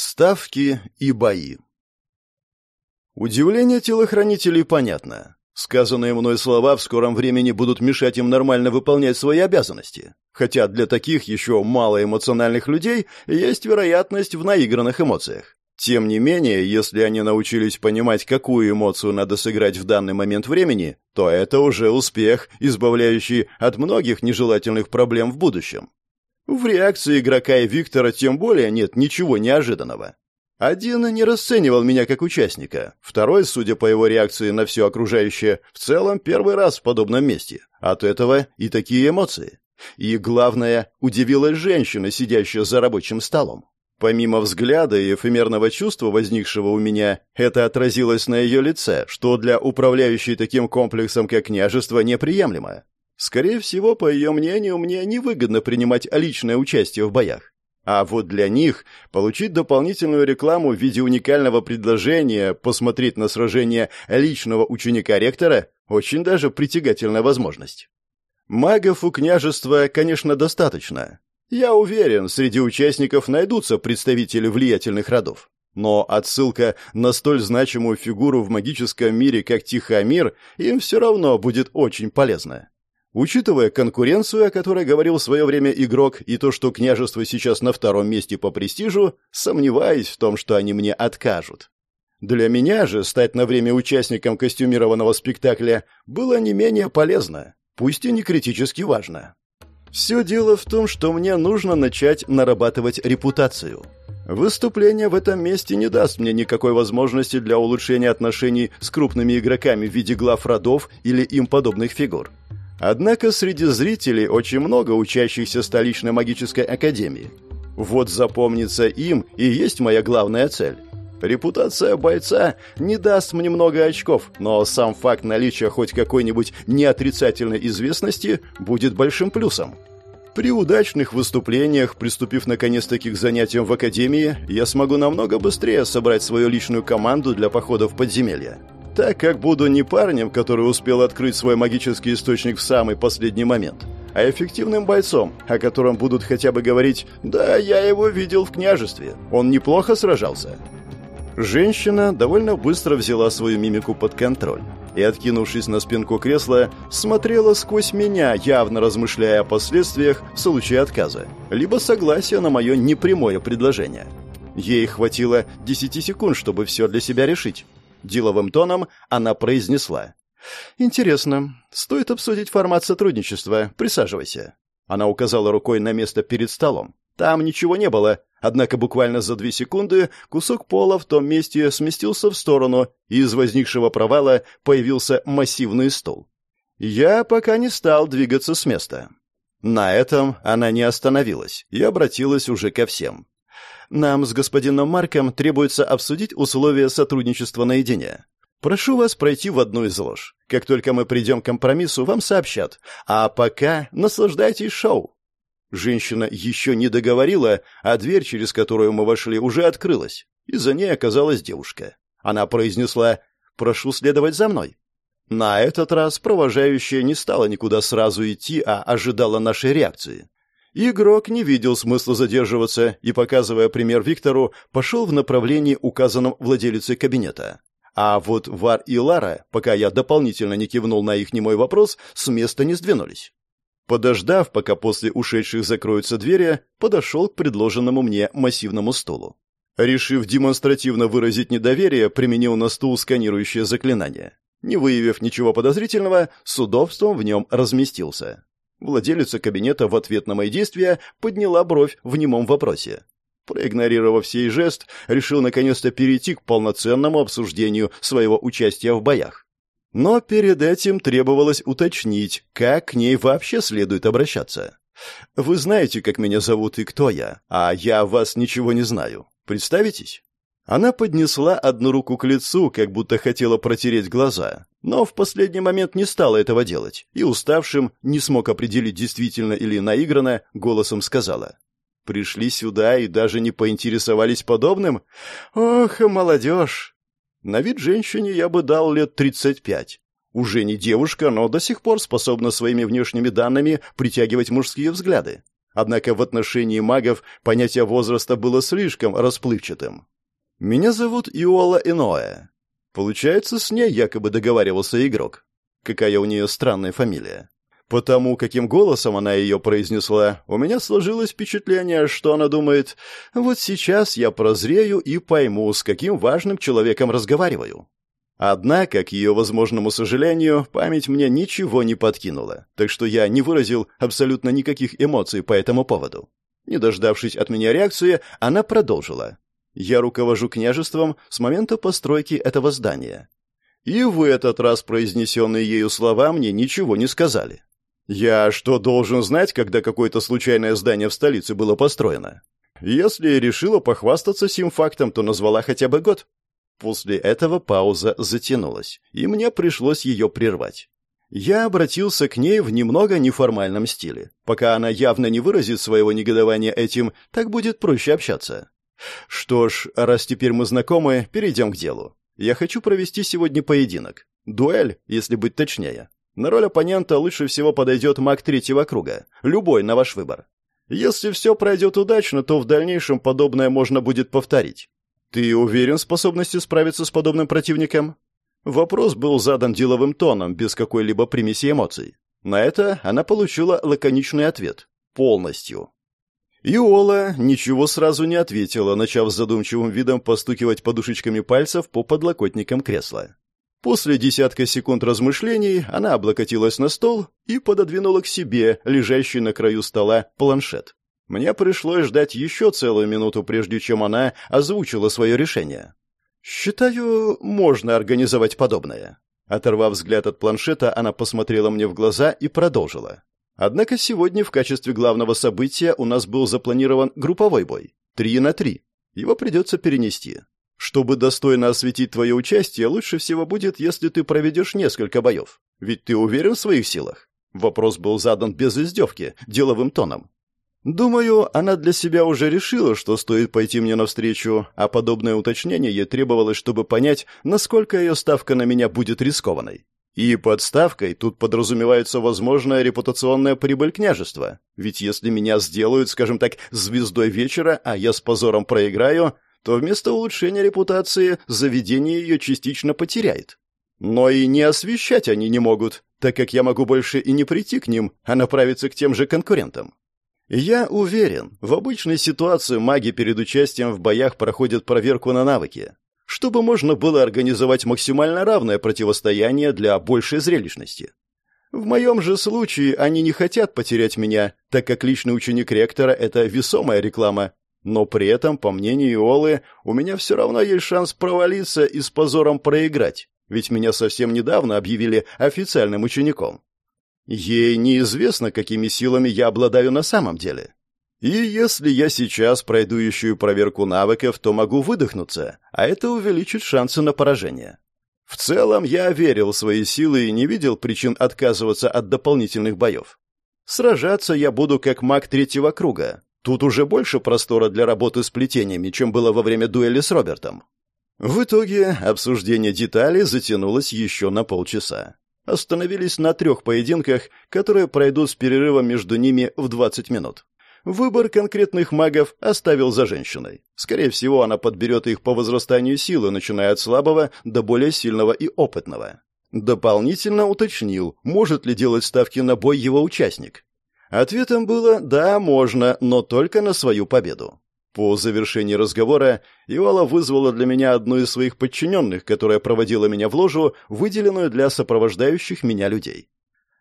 Ставки и бои. Удивление телохранителей понятно. Сказанные мной слова в скором времени будут мешать им нормально выполнять свои обязанности. Хотя для таких еще малоэмоциональных людей есть вероятность в наигранных эмоциях. Тем не менее, если они научились понимать, какую эмоцию надо сыграть в данный момент времени, то это уже успех, избавляющий от многих нежелательных проблем в будущем. В реакции игрока и Виктора тем более нет ничего неожиданного. Один не расценивал меня как участника, второй, судя по его реакции на все окружающее, в целом первый раз в подобном месте. От этого и такие эмоции. И главное, удивилась женщина, сидящая за рабочим столом. Помимо взгляда и эфемерного чувства, возникшего у меня, это отразилось на ее лице, что для управляющей таким комплексом, как княжество, неприемлемо. Скорее всего, по ее мнению, мне невыгодно принимать личное участие в боях. А вот для них получить дополнительную рекламу в виде уникального предложения посмотреть на сражение личного ученика ректора очень даже притягательная возможность. Магов у княжества, конечно, достаточно. Я уверен, среди участников найдутся представители влиятельных родов. Но отсылка на столь значимую фигуру в магическом мире, как Тихомир, им все равно будет очень полезна. Учитывая конкуренцию, о которой говорил в свое время игрок, и то, что княжество сейчас на втором месте по престижу, сомневаюсь в том, что они мне откажут. Для меня же стать на время участником костюмированного спектакля было не менее полезно, пусть и не критически важно. Все дело в том, что мне нужно начать нарабатывать репутацию. Выступление в этом месте не даст мне никакой возможности для улучшения отношений с крупными игроками в виде глав родов или им подобных фигур. Однако среди зрителей очень много учащихся столичной магической академии. Вот запомниться им и есть моя главная цель. Репутация бойца не даст мне много очков, но сам факт наличия хоть какой-нибудь неотрицательной известности будет большим плюсом. При удачных выступлениях, приступив наконец-таки к занятиям в академии, я смогу намного быстрее собрать свою личную команду для похода в подземелья так как буду не парнем, который успел открыть свой магический источник в самый последний момент, а эффективным бойцом, о котором будут хотя бы говорить «Да, я его видел в княжестве, он неплохо сражался». Женщина довольно быстро взяла свою мимику под контроль и, откинувшись на спинку кресла, смотрела сквозь меня, явно размышляя о последствиях в случае отказа, либо согласия на мое непрямое предложение. Ей хватило 10 секунд, чтобы все для себя решить. Деловым тоном она произнесла. «Интересно. Стоит обсудить формат сотрудничества. Присаживайся». Она указала рукой на место перед столом. Там ничего не было, однако буквально за две секунды кусок пола в том месте сместился в сторону, и из возникшего провала появился массивный стол. Я пока не стал двигаться с места. На этом она не остановилась и обратилась уже ко всем. Нам с господином Марком требуется обсудить условия сотрудничества наедине. Прошу вас пройти в одну из лож. Как только мы придем к компромиссу, вам сообщат. А пока наслаждайтесь шоу». Женщина еще не договорила, а дверь, через которую мы вошли, уже открылась, и за ней оказалась девушка. Она произнесла «Прошу следовать за мной». На этот раз провожающая не стала никуда сразу идти, а ожидала нашей реакции. Игрок не видел смысла задерживаться и, показывая пример Виктору, пошел в направлении, указанном владелицей кабинета. А вот Вар и Лара, пока я дополнительно не кивнул на их немой вопрос, с места не сдвинулись. Подождав, пока после ушедших закроются двери, подошел к предложенному мне массивному стулу. Решив демонстративно выразить недоверие, применил на стул сканирующее заклинание. Не выявив ничего подозрительного, с удобством в нем разместился. Владелица кабинета в ответ на мои действия подняла бровь в немом вопросе. Проигнорировав сей жест, решил наконец-то перейти к полноценному обсуждению своего участия в боях. Но перед этим требовалось уточнить, как к ней вообще следует обращаться. «Вы знаете, как меня зовут и кто я, а я вас ничего не знаю. Представитесь?» Она поднесла одну руку к лицу, как будто хотела протереть глаза, но в последний момент не стала этого делать, и уставшим, не смог определить действительно или наигранно, голосом сказала. «Пришли сюда и даже не поинтересовались подобным? Ох, молодежь!» На вид женщине я бы дал лет тридцать пять. Уже не девушка, но до сих пор способна своими внешними данными притягивать мужские взгляды. Однако в отношении магов понятие возраста было слишком расплывчатым. «Меня зовут Иола Иноэ. Получается, с ней якобы договаривался игрок. Какая у нее странная фамилия. Потому каким голосом она ее произнесла, у меня сложилось впечатление, что она думает, вот сейчас я прозрею и пойму, с каким важным человеком разговариваю. Однако, к ее возможному сожалению, память мне ничего не подкинула, так что я не выразил абсолютно никаких эмоций по этому поводу. Не дождавшись от меня реакции, она продолжила. «Я руковожу княжеством с момента постройки этого здания. И в этот раз произнесенные ею слова мне ничего не сказали. Я что, должен знать, когда какое-то случайное здание в столице было построено? Если решила похвастаться сим фактом, то назвала хотя бы год. После этого пауза затянулась, и мне пришлось ее прервать. Я обратился к ней в немного неформальном стиле. Пока она явно не выразит своего негодования этим, так будет проще общаться. Что ж, раз теперь мы знакомы, перейдем к делу. Я хочу провести сегодня поединок. Дуэль, если быть точнее. На роль оппонента лучше всего подойдет маг третьего круга. Любой на ваш выбор. Если все пройдет удачно, то в дальнейшем подобное можно будет повторить. Ты уверен в способности справиться с подобным противником? Вопрос был задан деловым тоном, без какой-либо примеси эмоций. На это она получила лаконичный ответ. Полностью. Иола ничего сразу не ответила, начав с задумчивым видом постукивать подушечками пальцев по подлокотникам кресла. После десятка секунд размышлений она облокотилась на стол и пододвинула к себе лежащий на краю стола планшет. Мне пришлось ждать еще целую минуту, прежде чем она озвучила свое решение. «Считаю, можно организовать подобное». Оторвав взгляд от планшета, она посмотрела мне в глаза и продолжила. «Однако сегодня в качестве главного события у нас был запланирован групповой бой. Три на три. Его придется перенести. Чтобы достойно осветить твое участие, лучше всего будет, если ты проведешь несколько боев. Ведь ты уверен в своих силах?» Вопрос был задан без издевки, деловым тоном. Думаю, она для себя уже решила, что стоит пойти мне навстречу, а подобное уточнение ей требовалось, чтобы понять, насколько ее ставка на меня будет рискованной. И под ставкой тут подразумевается возможная репутационная прибыль княжества. Ведь если меня сделают, скажем так, звездой вечера, а я с позором проиграю, то вместо улучшения репутации заведение ее частично потеряет. Но и не освещать они не могут, так как я могу больше и не прийти к ним, а направиться к тем же конкурентам. Я уверен, в обычной ситуации маги перед участием в боях проходят проверку на навыки, чтобы можно было организовать максимально равное противостояние для большей зрелищности. В моем же случае они не хотят потерять меня, так как личный ученик ректора – это весомая реклама, но при этом, по мнению Иолы, у меня все равно есть шанс провалиться и с позором проиграть, ведь меня совсем недавно объявили официальным учеником. Ей неизвестно, какими силами я обладаю на самом деле. И если я сейчас пройду еще проверку навыков, то могу выдохнуться, а это увеличит шансы на поражение. В целом, я верил в свои силы и не видел причин отказываться от дополнительных боев. Сражаться я буду как маг третьего круга, Тут уже больше простора для работы с плетениями, чем было во время дуэли с Робертом. В итоге обсуждение деталей затянулось еще на полчаса. Остановились на трех поединках, которые пройдут с перерывом между ними в 20 минут. Выбор конкретных магов оставил за женщиной. Скорее всего, она подберет их по возрастанию силы, начиная от слабого до более сильного и опытного. Дополнительно уточнил, может ли делать ставки на бой его участник. Ответом было «да, можно, но только на свою победу». По завершении разговора Ивала вызвала для меня одну из своих подчиненных, которая проводила меня в ложу, выделенную для сопровождающих меня людей.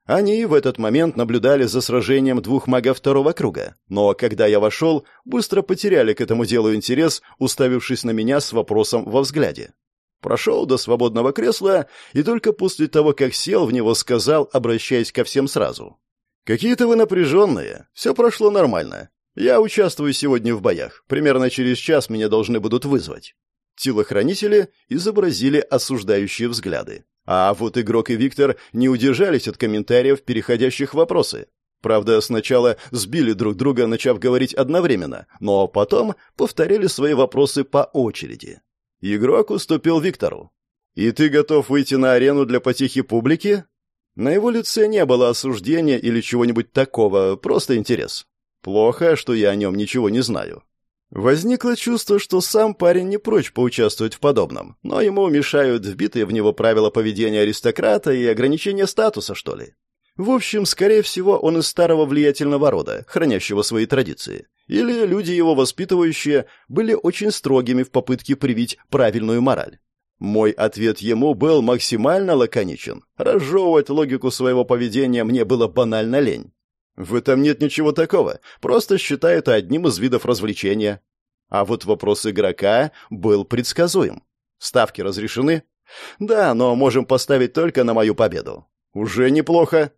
Они в этот момент наблюдали за сражением двух магов второго круга, но когда я вошел, быстро потеряли к этому делу интерес, уставившись на меня с вопросом во взгляде. Прошел до свободного кресла и только после того, как сел в него, сказал, обращаясь ко всем сразу. «Какие-то вы напряженные. Все прошло нормально. Я участвую сегодня в боях. Примерно через час меня должны будут вызвать». Телохранители изобразили осуждающие взгляды. А вот игрок и Виктор не удержались от комментариев, переходящих в вопросы. Правда, сначала сбили друг друга, начав говорить одновременно, но потом повторили свои вопросы по очереди. Игрок уступил Виктору. «И ты готов выйти на арену для потехи публики?» На его лице не было осуждения или чего-нибудь такого, просто интерес. Плохо, что я о нем ничего не знаю. Возникло чувство, что сам парень не прочь поучаствовать в подобном, но ему мешают вбитые в него правила поведения аристократа и ограничения статуса, что ли. В общем, скорее всего, он из старого влиятельного рода, хранящего свои традиции. Или люди, его воспитывающие, были очень строгими в попытке привить правильную мораль. Мой ответ ему был максимально лаконичен. Разжевывать логику своего поведения мне было банально лень. В этом нет ничего такого, просто считаю это одним из видов развлечения. А вот вопрос игрока был предсказуем. Ставки разрешены? Да, но можем поставить только на мою победу. Уже неплохо.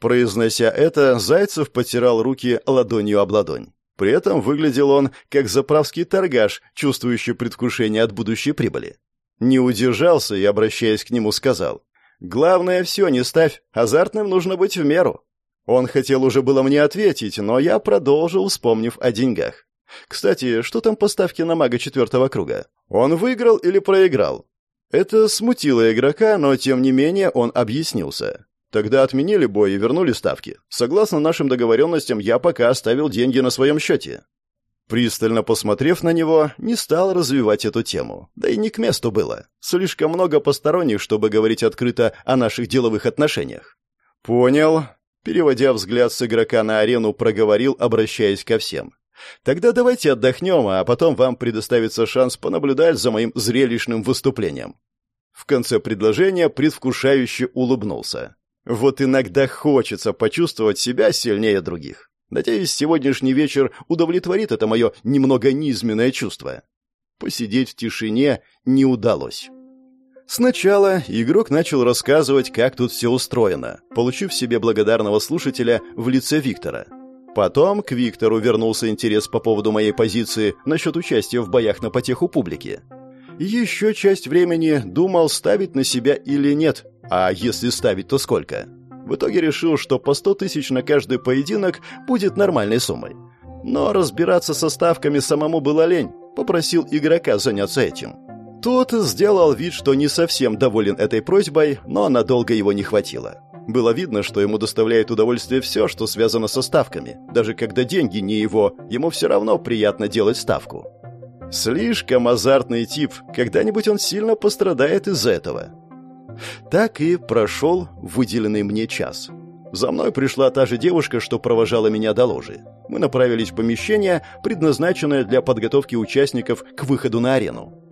Произнося это, Зайцев потирал руки ладонью об ладонь. При этом выглядел он как заправский торгаш, чувствующий предвкушение от будущей прибыли. Не удержался и, обращаясь к нему, сказал, «Главное, все не ставь, азартным нужно быть в меру». Он хотел уже было мне ответить, но я продолжил, вспомнив о деньгах. «Кстати, что там по ставке на мага четвертого круга? Он выиграл или проиграл?» Это смутило игрока, но тем не менее он объяснился. Тогда отменили бой и вернули ставки. Согласно нашим договоренностям, я пока оставил деньги на своем счете. Пристально посмотрев на него, не стал развивать эту тему. Да и не к месту было. Слишком много посторонних, чтобы говорить открыто о наших деловых отношениях. «Понял». Переводя взгляд с игрока на арену, проговорил, обращаясь ко всем. «Тогда давайте отдохнем, а потом вам предоставится шанс понаблюдать за моим зрелищным выступлением». В конце предложения предвкушающе улыбнулся. Вот иногда хочется почувствовать себя сильнее других. Надеюсь, сегодняшний вечер удовлетворит это мое немного низменное чувство. Посидеть в тишине не удалось. Сначала игрок начал рассказывать, как тут все устроено, получив себе благодарного слушателя в лице Виктора. Потом к Виктору вернулся интерес по поводу моей позиции насчет участия в боях на потеху публики. Еще часть времени думал, ставить на себя или нет, а если ставить, то сколько? В итоге решил, что по 100 тысяч на каждый поединок будет нормальной суммой. Но разбираться со ставками самому было лень. Попросил игрока заняться этим. Тот сделал вид, что не совсем доволен этой просьбой, но надолго его не хватило. Было видно, что ему доставляет удовольствие все, что связано со ставками. Даже когда деньги не его, ему все равно приятно делать ставку. Слишком азартный тип, когда-нибудь он сильно пострадает из-за этого. Так и прошел выделенный мне час. За мной пришла та же девушка, что провожала меня до ложи. Мы направились в помещение, предназначенное для подготовки участников к выходу на арену.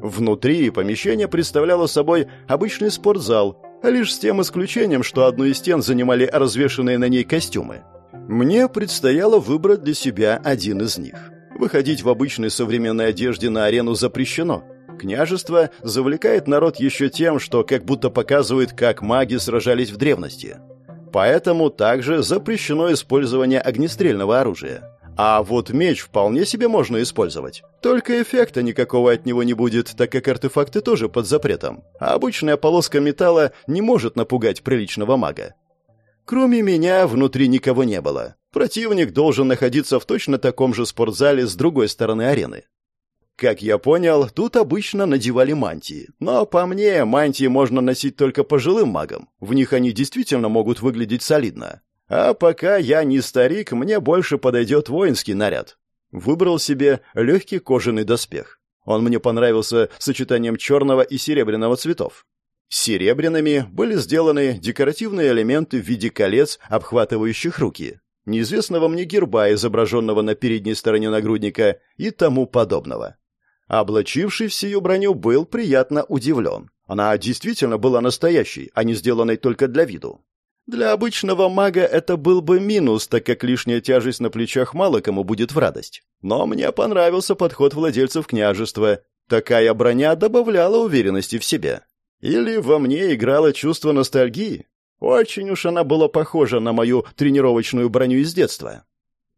Внутри помещение представляло собой обычный спортзал, лишь с тем исключением, что одну из стен занимали развешанные на ней костюмы. Мне предстояло выбрать для себя один из них. Выходить в обычной современной одежде на арену запрещено – Княжество завлекает народ еще тем, что как будто показывает, как маги сражались в древности. Поэтому также запрещено использование огнестрельного оружия. А вот меч вполне себе можно использовать. Только эффекта никакого от него не будет, так как артефакты тоже под запретом. А обычная полоска металла не может напугать приличного мага. Кроме меня, внутри никого не было. Противник должен находиться в точно таком же спортзале с другой стороны арены. Как я понял, тут обычно надевали мантии. Но по мне, мантии можно носить только пожилым магам. В них они действительно могут выглядеть солидно. А пока я не старик, мне больше подойдет воинский наряд. Выбрал себе легкий кожаный доспех. Он мне понравился сочетанием черного и серебряного цветов. Серебряными были сделаны декоративные элементы в виде колец, обхватывающих руки, неизвестного мне герба, изображенного на передней стороне нагрудника, и тому подобного. Облачивший в сию броню был приятно удивлен. Она действительно была настоящей, а не сделанной только для виду. Для обычного мага это был бы минус, так как лишняя тяжесть на плечах мало кому будет в радость. Но мне понравился подход владельцев княжества. Такая броня добавляла уверенности в себе. Или во мне играло чувство ностальгии. Очень уж она была похожа на мою тренировочную броню из детства.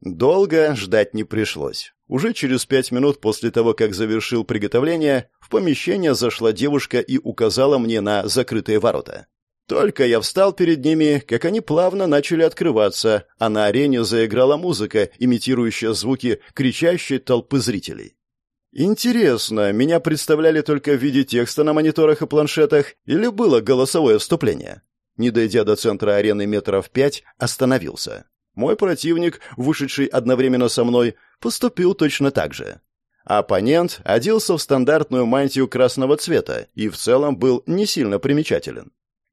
Долго ждать не пришлось. Уже через пять минут после того, как завершил приготовление, в помещение зашла девушка и указала мне на закрытые ворота. Только я встал перед ними, как они плавно начали открываться, а на арене заиграла музыка, имитирующая звуки кричащей толпы зрителей. Интересно, меня представляли только в виде текста на мониторах и планшетах или было голосовое вступление? Не дойдя до центра арены метров пять, остановился. Мой противник, вышедший одновременно со мной, поступил точно так же. Оппонент оделся в стандартную мантию красного цвета и в целом был не сильно примечателен.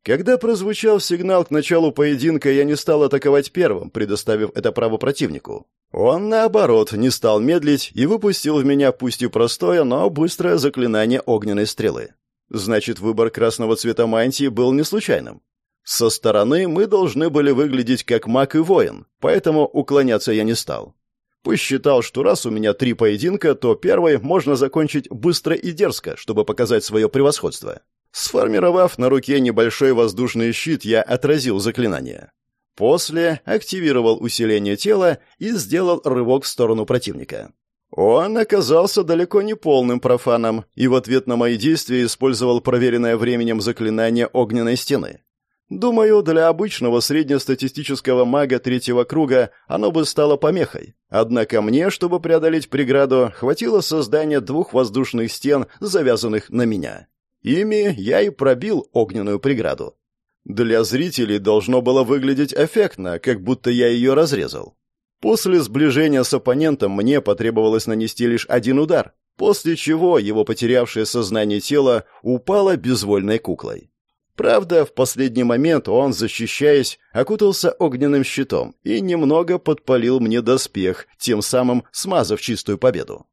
Когда прозвучал сигнал к началу поединка, я не стал атаковать первым, предоставив это право противнику. Он, наоборот, не стал медлить и выпустил в меня пусть и простое, но быстрое заклинание огненной стрелы. Значит, выбор красного цвета мантии был не случайным. Со стороны мы должны были выглядеть как маг и воин, поэтому уклоняться я не стал. Посчитал, что раз у меня три поединка, то первый можно закончить быстро и дерзко, чтобы показать свое превосходство. Сформировав на руке небольшой воздушный щит, я отразил заклинание. После активировал усиление тела и сделал рывок в сторону противника. Он оказался далеко не полным профаном и в ответ на мои действия использовал проверенное временем заклинание огненной стены. Думаю, для обычного среднестатистического мага третьего круга оно бы стало помехой. Однако мне, чтобы преодолеть преграду, хватило создания двух воздушных стен, завязанных на меня. Ими я и пробил огненную преграду. Для зрителей должно было выглядеть эффектно, как будто я ее разрезал. После сближения с оппонентом мне потребовалось нанести лишь один удар, после чего его потерявшее сознание тело упало безвольной куклой. Правда, в последний момент он, защищаясь, окутался огненным щитом и немного подпалил мне доспех, тем самым смазав чистую победу.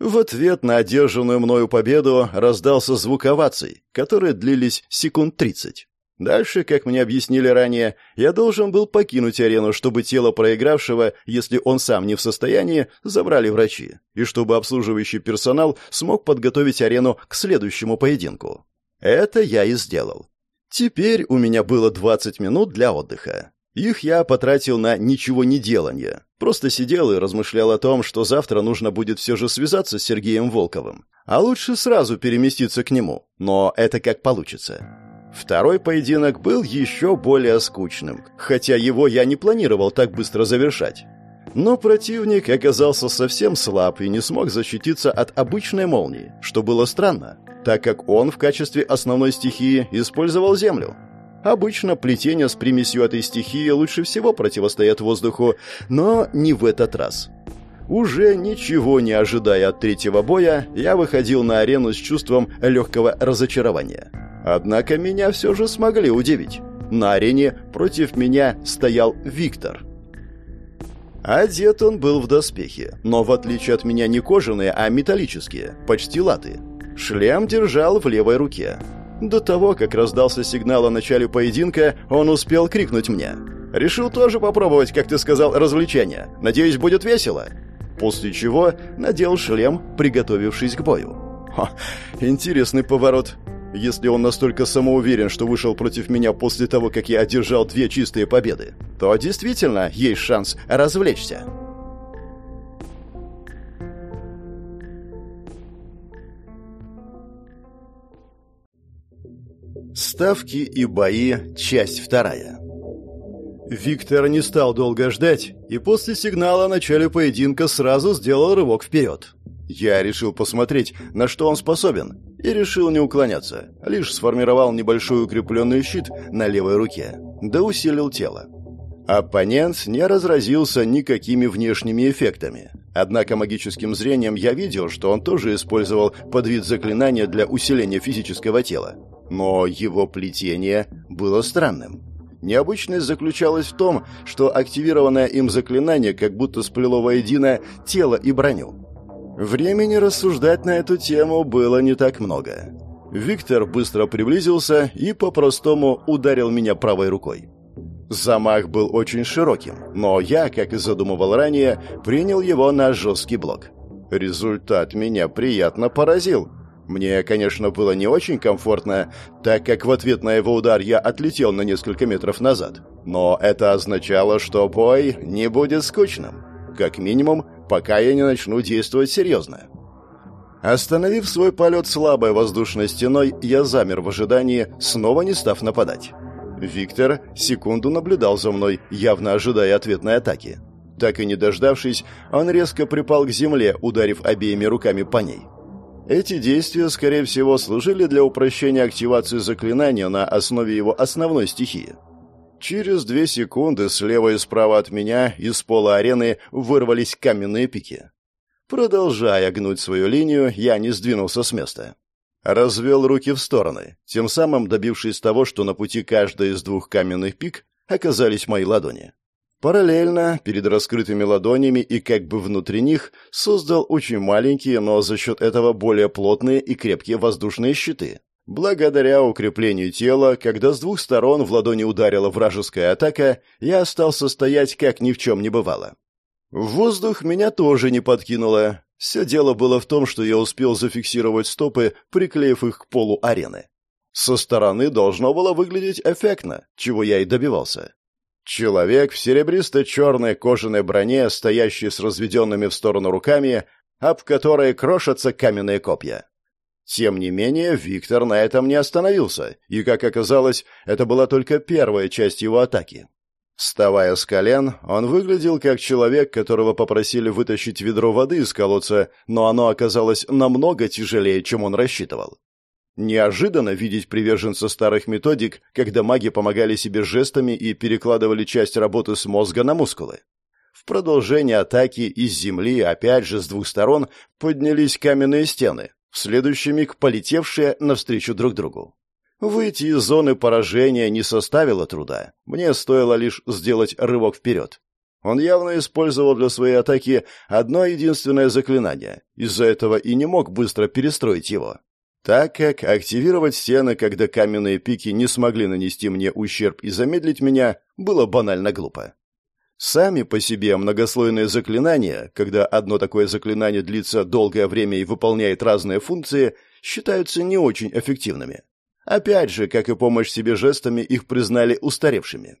В ответ на одержанную мною победу раздался звук оваций, которые длились секунд тридцать. Дальше, как мне объяснили ранее, я должен был покинуть арену, чтобы тело проигравшего, если он сам не в состоянии, забрали врачи, и чтобы обслуживающий персонал смог подготовить арену к следующему поединку. Это я и сделал. Теперь у меня было 20 минут для отдыха. Их я потратил на ничего не делание. Просто сидел и размышлял о том, что завтра нужно будет все же связаться с Сергеем Волковым. А лучше сразу переместиться к нему. Но это как получится. Второй поединок был еще более скучным, хотя его я не планировал так быстро завершать. Но противник оказался совсем слаб и не смог защититься от обычной молнии, что было странно так как он в качестве основной стихии использовал землю. Обычно плетение с примесью этой стихии лучше всего противостоят воздуху, но не в этот раз. Уже ничего не ожидая от третьего боя, я выходил на арену с чувством легкого разочарования. Однако меня все же смогли удивить. На арене против меня стоял Виктор. Одет он был в доспехи, но в отличие от меня не кожаные, а металлические, почти латы. Шлем держал в левой руке. До того, как раздался сигнал о начале поединка, он успел крикнуть мне. «Решил тоже попробовать, как ты сказал, развлечение. Надеюсь, будет весело». После чего надел шлем, приготовившись к бою. Ха, интересный поворот. Если он настолько самоуверен, что вышел против меня после того, как я одержал две чистые победы, то действительно есть шанс развлечься. Ставки и бои. Часть вторая. Виктор не стал долго ждать, и после сигнала о начале поединка сразу сделал рывок вперед. Я решил посмотреть, на что он способен, и решил не уклоняться, лишь сформировал небольшой укрепленный щит на левой руке, да усилил тело. Оппонент не разразился никакими внешними эффектами. Однако магическим зрением я видел, что он тоже использовал подвид заклинания для усиления физического тела. Но его плетение было странным. Необычность заключалась в том, что активированное им заклинание как будто сплело воедино тело и броню. Времени рассуждать на эту тему было не так много. Виктор быстро приблизился и по-простому ударил меня правой рукой. Замах был очень широким, но я, как и задумывал ранее, принял его на жесткий блок. Результат меня приятно поразил – мне, конечно, было не очень комфортно, так как в ответ на его удар я отлетел на несколько метров назад. Но это означало, что бой не будет скучным. Как минимум, пока я не начну действовать серьезно. Остановив свой полет слабой воздушной стеной, я замер в ожидании, снова не став нападать. Виктор секунду наблюдал за мной, явно ожидая ответной атаки. Так и не дождавшись, он резко припал к земле, ударив обеими руками по ней. Эти действия, скорее всего, служили для упрощения активации заклинания на основе его основной стихии. Через две секунды слева и справа от меня из пола арены вырвались каменные пики. Продолжая гнуть свою линию, я не сдвинулся с места. Развел руки в стороны, тем самым добившись того, что на пути каждой из двух каменных пик оказались мои ладони. Параллельно, перед раскрытыми ладонями и как бы внутри них, создал очень маленькие, но за счет этого более плотные и крепкие воздушные щиты. Благодаря укреплению тела, когда с двух сторон в ладони ударила вражеская атака, я остался стоять, как ни в чем не бывало. В воздух меня тоже не подкинуло. Все дело было в том, что я успел зафиксировать стопы, приклеив их к полу арены. Со стороны должно было выглядеть эффектно, чего я и добивался. Человек в серебристо-черной кожаной броне, стоящий с разведенными в сторону руками, об которые крошатся каменные копья. Тем не менее, Виктор на этом не остановился, и, как оказалось, это была только первая часть его атаки. Вставая с колен, он выглядел как человек, которого попросили вытащить ведро воды из колодца, но оно оказалось намного тяжелее, чем он рассчитывал. Неожиданно видеть приверженца старых методик, когда маги помогали себе жестами и перекладывали часть работы с мозга на мускулы. В продолжение атаки из земли, опять же с двух сторон, поднялись каменные стены, в следующий миг полетевшие навстречу друг другу. Выйти из зоны поражения не составило труда. Мне стоило лишь сделать рывок вперед. Он явно использовал для своей атаки одно единственное заклинание, из-за этого и не мог быстро перестроить его так как активировать стены, когда каменные пики не смогли нанести мне ущерб и замедлить меня, было банально глупо. Сами по себе многослойные заклинания, когда одно такое заклинание длится долгое время и выполняет разные функции, считаются не очень эффективными. Опять же, как и помощь себе жестами, их признали устаревшими.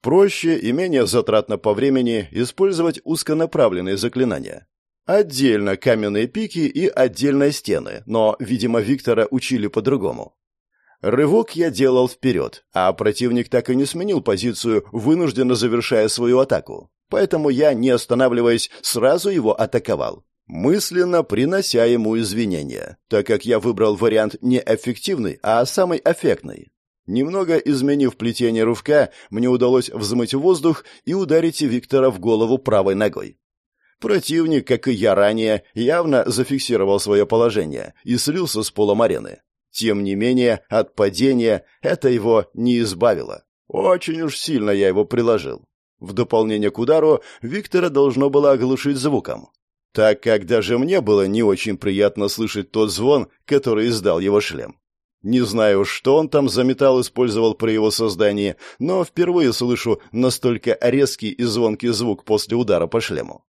Проще и менее затратно по времени использовать узконаправленные заклинания, Отдельно каменные пики и отдельно стены, но, видимо, Виктора учили по-другому. Рывок я делал вперед, а противник так и не сменил позицию, вынужденно завершая свою атаку. Поэтому я, не останавливаясь, сразу его атаковал, мысленно принося ему извинения, так как я выбрал вариант не эффективный, а самый эффектный. Немного изменив плетение рывка, мне удалось взмыть воздух и ударить Виктора в голову правой ногой. Противник, как и я ранее, явно зафиксировал свое положение и слился с полом арены. Тем не менее, от падения это его не избавило. Очень уж сильно я его приложил. В дополнение к удару Виктора должно было оглушить звуком. Так как даже мне было не очень приятно слышать тот звон, который издал его шлем. Не знаю, что он там за металл использовал при его создании, но впервые слышу настолько резкий и звонкий звук после удара по шлему.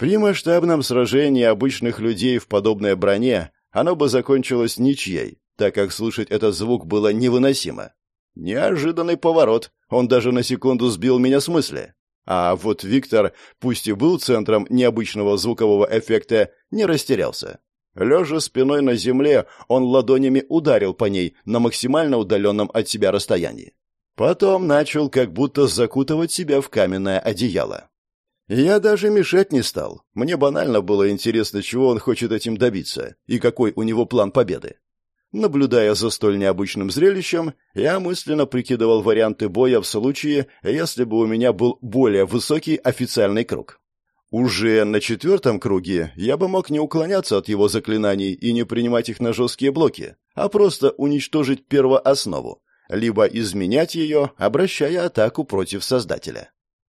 При масштабном сражении обычных людей в подобной броне оно бы закончилось ничьей, так как слышать этот звук было невыносимо. Неожиданный поворот, он даже на секунду сбил меня с мысли. А вот Виктор, пусть и был центром необычного звукового эффекта, не растерялся. Лежа спиной на земле, он ладонями ударил по ней на максимально удаленном от себя расстоянии. Потом начал как будто закутывать себя в каменное одеяло. Я даже мешать не стал. Мне банально было интересно, чего он хочет этим добиться и какой у него план победы. Наблюдая за столь необычным зрелищем, я мысленно прикидывал варианты боя в случае, если бы у меня был более высокий официальный круг. Уже на четвертом круге я бы мог не уклоняться от его заклинаний и не принимать их на жесткие блоки, а просто уничтожить первооснову, либо изменять ее, обращая атаку против Создателя.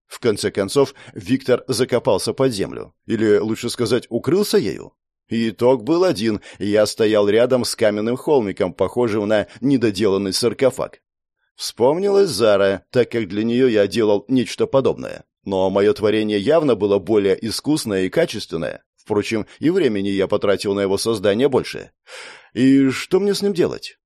В конце концов, Виктор закопался под землю. Или, лучше сказать, укрылся ею. итог был один. Я стоял рядом с каменным холмиком, похожим на недоделанный саркофаг. Вспомнилась Зара, так как для нее я делал нечто подобное. Но мое творение явно было более искусное и качественное. Впрочем, и времени я потратил на его создание больше. И что мне с ним делать?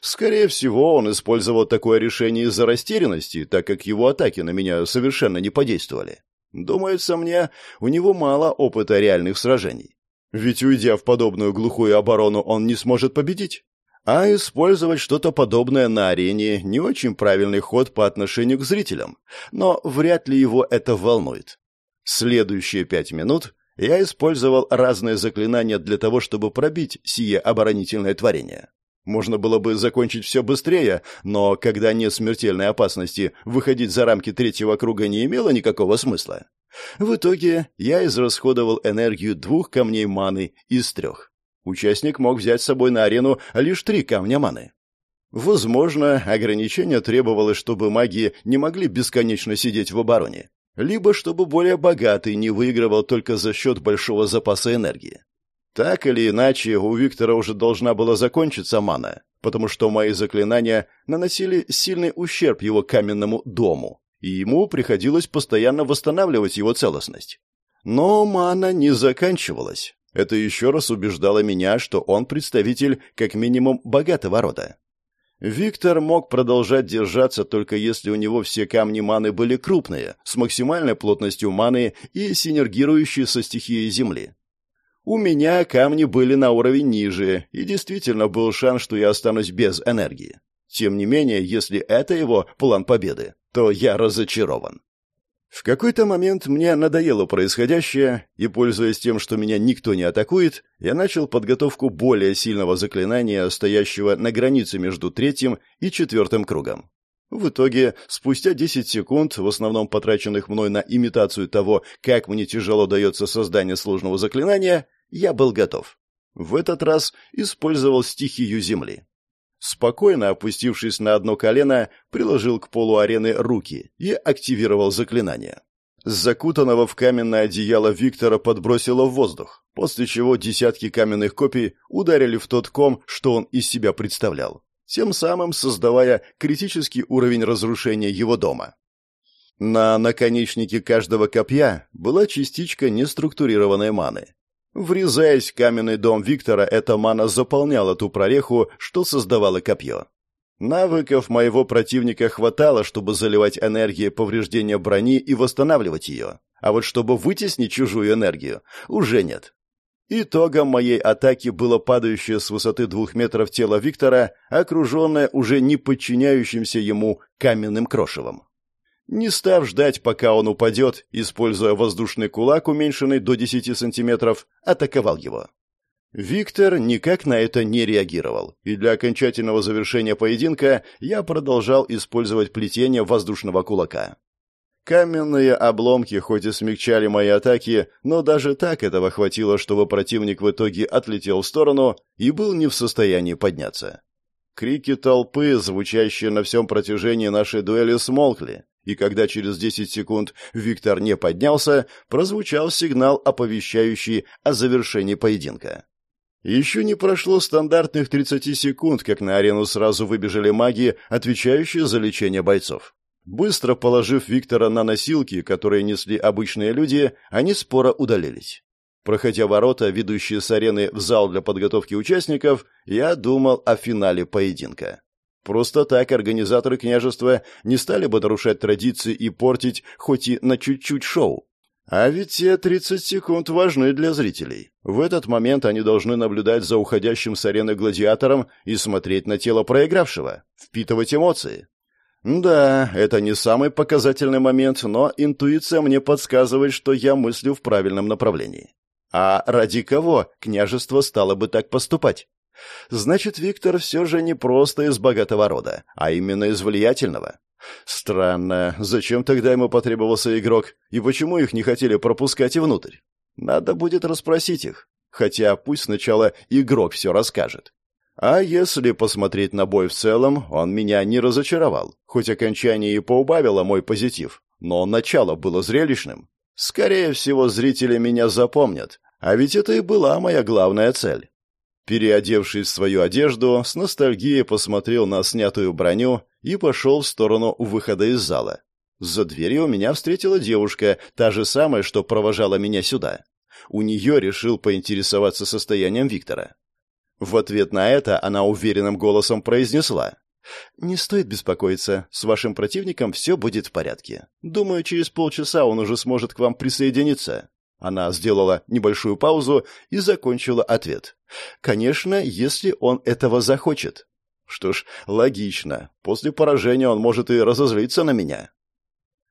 Скорее всего, он использовал такое решение из-за растерянности, так как его атаки на меня совершенно не подействовали. Думается мне, у него мало опыта реальных сражений. Ведь, уйдя в подобную глухую оборону, он не сможет победить. А использовать что-то подобное на арене – не очень правильный ход по отношению к зрителям, но вряд ли его это волнует. Следующие пять минут я использовал разные заклинания для того, чтобы пробить сие оборонительное творение. Можно было бы закончить все быстрее, но когда нет смертельной опасности, выходить за рамки третьего круга не имело никакого смысла. В итоге я израсходовал энергию двух камней маны из трех. Участник мог взять с собой на арену лишь три камня маны. Возможно, ограничение требовалось, чтобы маги не могли бесконечно сидеть в обороне, либо чтобы более богатый не выигрывал только за счет большого запаса энергии. Так или иначе, у Виктора уже должна была закончиться мана, потому что мои заклинания наносили сильный ущерб его каменному дому, и ему приходилось постоянно восстанавливать его целостность. Но мана не заканчивалась. Это еще раз убеждало меня, что он представитель как минимум богатого рода. Виктор мог продолжать держаться только если у него все камни маны были крупные, с максимальной плотностью маны и синергирующие со стихией Земли. У меня камни были на уровень ниже, и действительно был шанс, что я останусь без энергии. Тем не менее, если это его план победы, то я разочарован. В какой-то момент мне надоело происходящее, и, пользуясь тем, что меня никто не атакует, я начал подготовку более сильного заклинания, стоящего на границе между третьим и четвертым кругом. В итоге, спустя 10 секунд, в основном потраченных мной на имитацию того, как мне тяжело дается создание сложного заклинания, я был готов. В этот раз использовал стихию земли. Спокойно опустившись на одно колено, приложил к полу арены руки и активировал заклинание. Закутанного в каменное одеяло Виктора подбросило в воздух, после чего десятки каменных копий ударили в тот ком, что он из себя представлял, тем самым создавая критический уровень разрушения его дома. На наконечнике каждого копья была частичка неструктурированной маны, Врезаясь в каменный дом Виктора, эта мана заполняла ту прореху, что создавало копье. Навыков моего противника хватало, чтобы заливать энергией повреждения брони и восстанавливать ее. А вот чтобы вытеснить чужую энергию, уже нет. Итогом моей атаки было падающее с высоты двух метров тело Виктора, окруженное уже не подчиняющимся ему каменным крошевом. Не став ждать, пока он упадет, используя воздушный кулак, уменьшенный до 10 сантиметров, атаковал его. Виктор никак на это не реагировал, и для окончательного завершения поединка я продолжал использовать плетение воздушного кулака. Каменные обломки хоть и смягчали мои атаки, но даже так этого хватило, чтобы противник в итоге отлетел в сторону и был не в состоянии подняться. Крики толпы, звучащие на всем протяжении нашей дуэли, смолкли, и когда через 10 секунд Виктор не поднялся, прозвучал сигнал, оповещающий о завершении поединка. Еще не прошло стандартных 30 секунд, как на арену сразу выбежали маги, отвечающие за лечение бойцов. Быстро положив Виктора на носилки, которые несли обычные люди, они споро удалились. Проходя ворота, ведущие с арены в зал для подготовки участников, я думал о финале поединка. Просто так организаторы княжества не стали бы нарушать традиции и портить хоть и на чуть-чуть шоу. А ведь те 30 секунд важны для зрителей. В этот момент они должны наблюдать за уходящим с арены гладиатором и смотреть на тело проигравшего, впитывать эмоции. Да, это не самый показательный момент, но интуиция мне подсказывает, что я мыслю в правильном направлении. А ради кого княжество стало бы так поступать? Значит, Виктор все же не просто из богатого рода, а именно из влиятельного. Странно, зачем тогда ему потребовался игрок, и почему их не хотели пропускать и внутрь? Надо будет расспросить их, хотя пусть сначала игрок все расскажет. А если посмотреть на бой в целом, он меня не разочаровал, хоть окончание и поубавило мой позитив, но начало было зрелищным. Скорее всего, зрители меня запомнят, а ведь это и была моя главная цель. Переодевшись в свою одежду, с ностальгией посмотрел на снятую броню и пошел в сторону выхода из зала. За дверью меня встретила девушка, та же самая, что провожала меня сюда. У нее решил поинтересоваться состоянием Виктора. В ответ на это она уверенным голосом произнесла. «Не стоит беспокоиться. С вашим противником все будет в порядке. Думаю, через полчаса он уже сможет к вам присоединиться. Она сделала небольшую паузу и закончила ответ. «Конечно, если он этого захочет». Что ж, логично. После поражения он может и разозлиться на меня.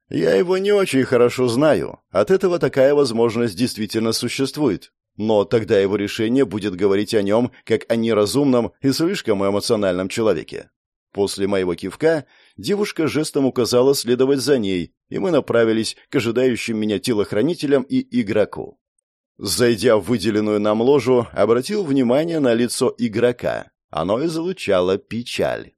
Я его не очень хорошо знаю. От этого такая возможность действительно существует. Но тогда его решение будет говорить о нем как о неразумном и слишком эмоциональном человеке. После моего кивка девушка жестом указала следовать за ней, и мы направились к ожидающим меня телохранителям и игроку. Зайдя в выделенную нам ложу, обратил внимание на лицо игрока. Оно излучало печаль.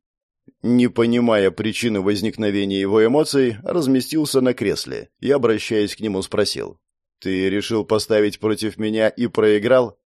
Не понимая причины возникновения его эмоций, разместился на кресле и, обращаясь к нему, спросил. «Ты решил поставить против меня и проиграл?»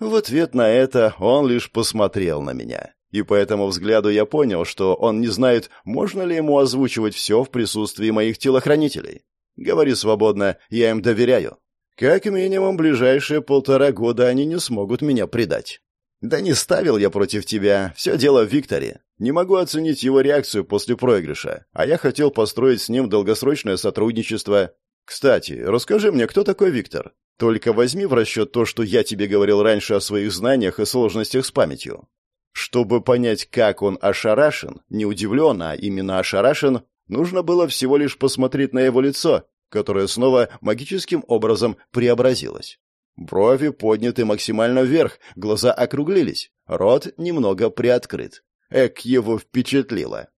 В ответ на это он лишь посмотрел на меня. И по этому взгляду я понял, что он не знает, можно ли ему озвучивать все в присутствии моих телохранителей. Говори свободно, я им доверяю. Как минимум, ближайшие полтора года они не смогут меня предать. Да не ставил я против тебя, все дело в Викторе. Не могу оценить его реакцию после проигрыша, а я хотел построить с ним долгосрочное сотрудничество. Кстати, расскажи мне, кто такой Виктор? Только возьми в расчет то, что я тебе говорил раньше о своих знаниях и сложностях с памятью. Чтобы понять, как он ошарашен, не удивлен, а именно ошарашен, нужно было всего лишь посмотреть на его лицо, которое снова магическим образом преобразилось. Брови подняты максимально вверх, глаза округлились, рот немного приоткрыт. Эк его впечатлило.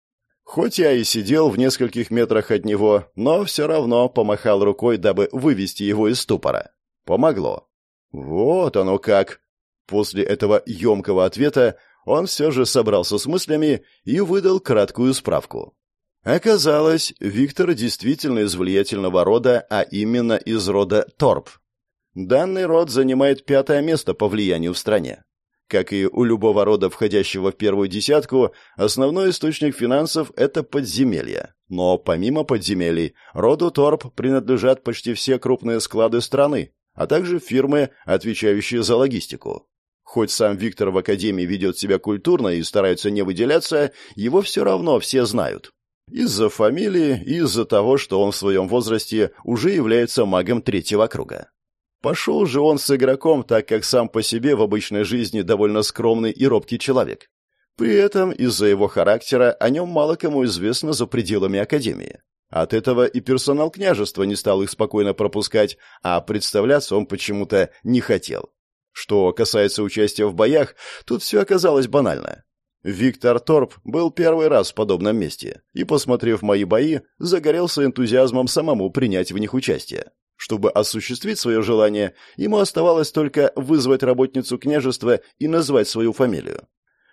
Хоть я и сидел в нескольких метрах от него, но все равно помахал рукой, дабы вывести его из ступора. Помогло. Вот оно как. После этого емкого ответа он все же собрался с мыслями и выдал краткую справку. Оказалось, Виктор действительно из влиятельного рода, а именно из рода Торп. Данный род занимает пятое место по влиянию в стране. Как и у любого рода, входящего в первую десятку, основной источник финансов – это подземелья. Но помимо подземелий, роду Торп принадлежат почти все крупные склады страны, а также фирмы, отвечающие за логистику. Хоть сам Виктор в академии ведет себя культурно и старается не выделяться, его все равно все знают. Из-за фамилии и из-за того, что он в своем возрасте уже является магом третьего круга. Пошел же он с игроком, так как сам по себе в обычной жизни довольно скромный и робкий человек. При этом из-за его характера о нем мало кому известно за пределами Академии. От этого и персонал княжества не стал их спокойно пропускать, а представляться он почему-то не хотел. Что касается участия в боях, тут все оказалось банально. Виктор Торп был первый раз в подобном месте и, посмотрев мои бои, загорелся энтузиазмом самому принять в них участие. Чтобы осуществить свое желание, ему оставалось только вызвать работницу княжества и назвать свою фамилию.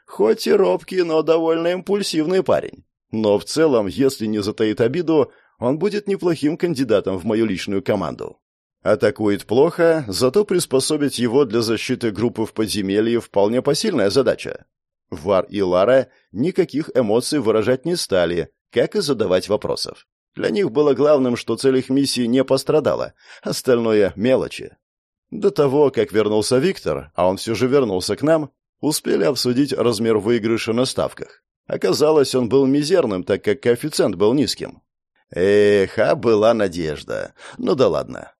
Хоть и робкий, но довольно импульсивный парень. Но в целом, если не затаит обиду, он будет неплохим кандидатом в мою личную команду. Атакует плохо, зато приспособить его для защиты группы в подземелье вполне посильная задача. Вар и Лара никаких эмоций выражать не стали, как и задавать вопросов. Для них было главным, что цель их миссии не пострадала, остальное — мелочи. До того, как вернулся Виктор, а он все же вернулся к нам, успели обсудить размер выигрыша на ставках. Оказалось, он был мизерным, так как коэффициент был низким. Эх, а была надежда. Ну да ладно.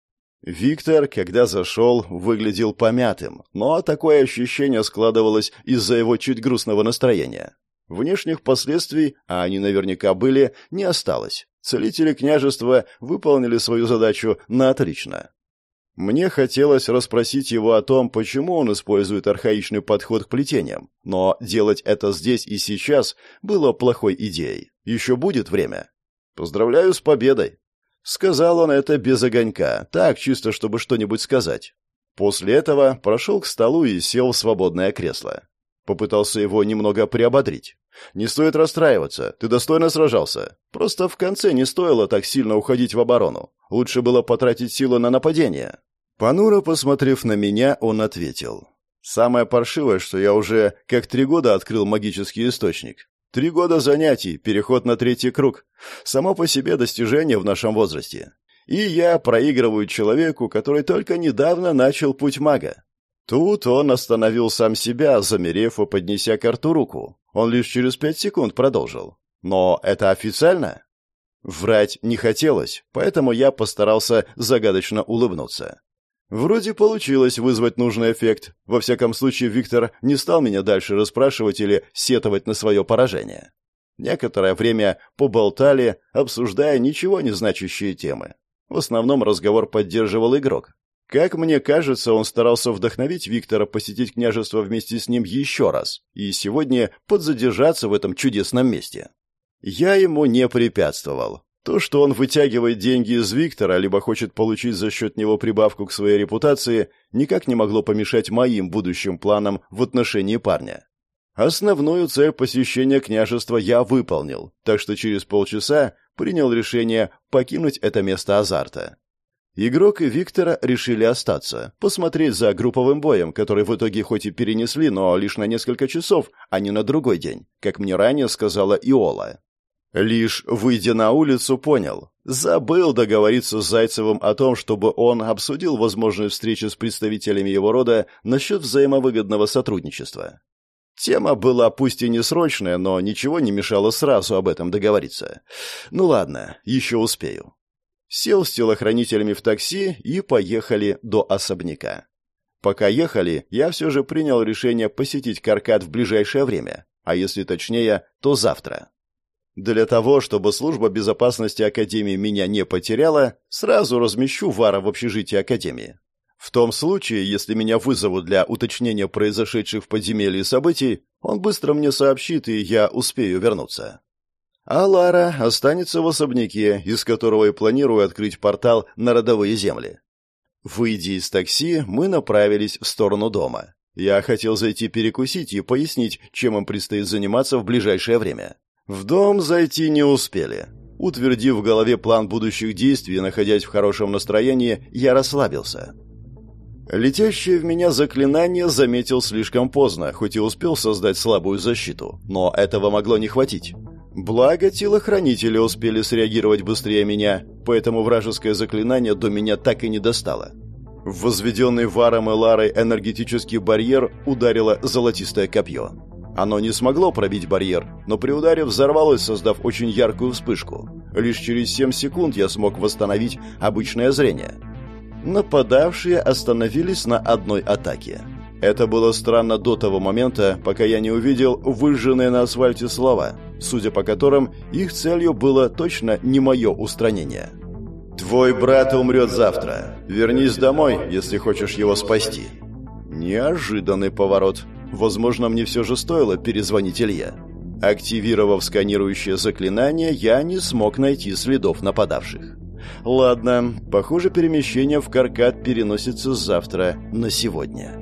Виктор, когда зашел, выглядел помятым, но такое ощущение складывалось из-за его чуть грустного настроения. Внешних последствий, а они наверняка были, не осталось. Целители княжества выполнили свою задачу на отлично. Мне хотелось расспросить его о том, почему он использует архаичный подход к плетениям, но делать это здесь и сейчас было плохой идеей. Еще будет время. Поздравляю с победой. Сказал он это без огонька, так чисто, чтобы что-нибудь сказать. После этого прошел к столу и сел в свободное кресло. Попытался его немного приободрить. «Не стоит расстраиваться, ты достойно сражался. Просто в конце не стоило так сильно уходить в оборону. Лучше было потратить силы на нападение». Понуро посмотрев на меня, он ответил. «Самое паршивое, что я уже как три года открыл магический источник. Три года занятий, переход на третий круг. Само по себе достижение в нашем возрасте. И я проигрываю человеку, который только недавно начал путь мага. Тут он остановил сам себя, замерев и поднеся к рту руку. Он лишь через пять секунд продолжил. Но это официально? Врать не хотелось, поэтому я постарался загадочно улыбнуться. Вроде получилось вызвать нужный эффект. Во всяком случае, Виктор не стал меня дальше расспрашивать или сетовать на свое поражение. Некоторое время поболтали, обсуждая ничего не значащие темы. В основном разговор поддерживал игрок. Как мне кажется, он старался вдохновить Виктора посетить княжество вместе с ним еще раз и сегодня подзадержаться в этом чудесном месте. Я ему не препятствовал. То, что он вытягивает деньги из Виктора, либо хочет получить за счет него прибавку к своей репутации, никак не могло помешать моим будущим планам в отношении парня. Основную цель посещения княжества я выполнил, так что через полчаса принял решение покинуть это место азарта. Игрок и Виктора решили остаться, посмотреть за групповым боем, который в итоге хоть и перенесли, но лишь на несколько часов, а не на другой день, как мне ранее сказала Иола. Лишь выйдя на улицу, понял. Забыл договориться с Зайцевым о том, чтобы он обсудил возможную встречу с представителями его рода насчет взаимовыгодного сотрудничества. Тема была пусть и не срочная, но ничего не мешало сразу об этом договориться. Ну ладно, еще успею сел с телохранителями в такси и поехали до особняка. Пока ехали, я все же принял решение посетить Каркад в ближайшее время, а если точнее, то завтра. Для того, чтобы служба безопасности Академии меня не потеряла, сразу размещу Вара в общежитии Академии. В том случае, если меня вызовут для уточнения произошедших в подземелье событий, он быстро мне сообщит, и я успею вернуться. А Лара останется в особняке, из которого я планирую открыть портал на родовые земли. Выйдя из такси, мы направились в сторону дома. Я хотел зайти перекусить и пояснить, чем им предстоит заниматься в ближайшее время. В дом зайти не успели. Утвердив в голове план будущих действий и находясь в хорошем настроении, я расслабился. Летящее в меня заклинание заметил слишком поздно, хоть и успел создать слабую защиту, но этого могло не хватить. Благо, телохранители успели среагировать быстрее меня, поэтому вражеское заклинание до меня так и не достало. Возведенный Варом и Ларой энергетический барьер ударило золотистое копье. Оно не смогло пробить барьер, но при ударе взорвалось, создав очень яркую вспышку. Лишь через 7 секунд я смог восстановить обычное зрение. Нападавшие остановились на одной атаке. Это было странно до того момента, пока я не увидел выжженные на асфальте слова, судя по которым их целью было точно не мое устранение. «Твой брат умрет завтра. Вернись домой, если хочешь его спасти». Неожиданный поворот. Возможно, мне все же стоило перезвонить Илье. Активировав сканирующее заклинание, я не смог найти следов нападавших. Ладно, похоже, перемещение в Каркат переносится завтра на сегодня.